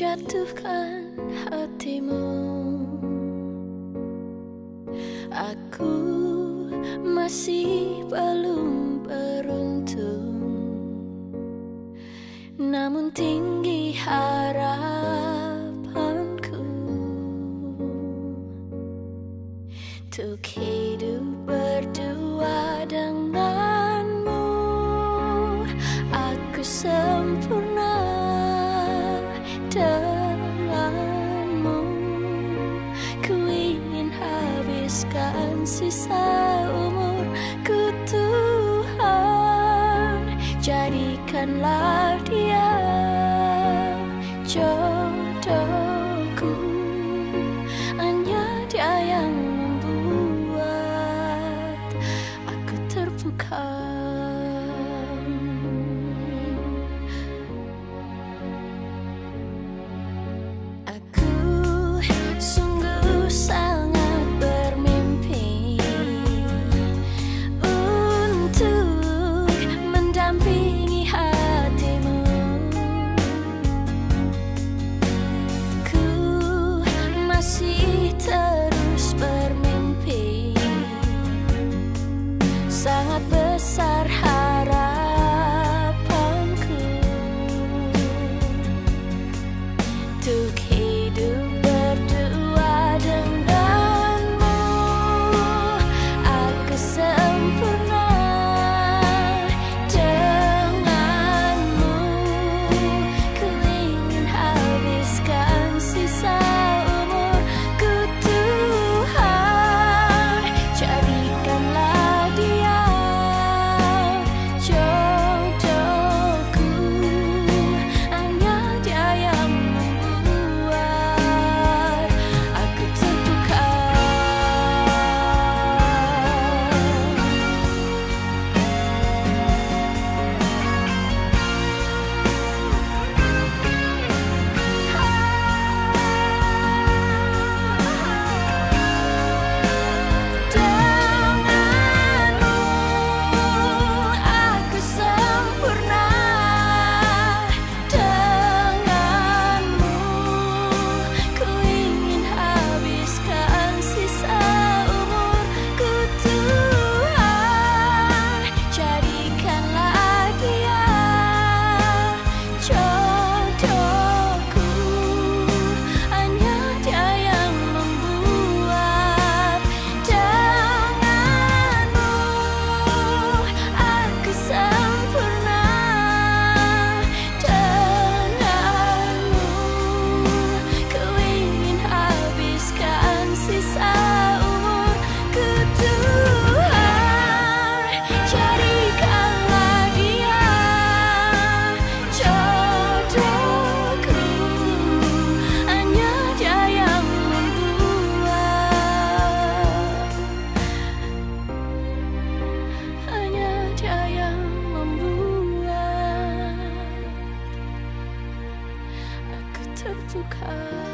menjatuhkan hatimu. Aku masih belum beruntung. Namun tinggi harapanku Untuk hidup berdua sisa umurku Tuhan jadikanlah dia jauh 不开。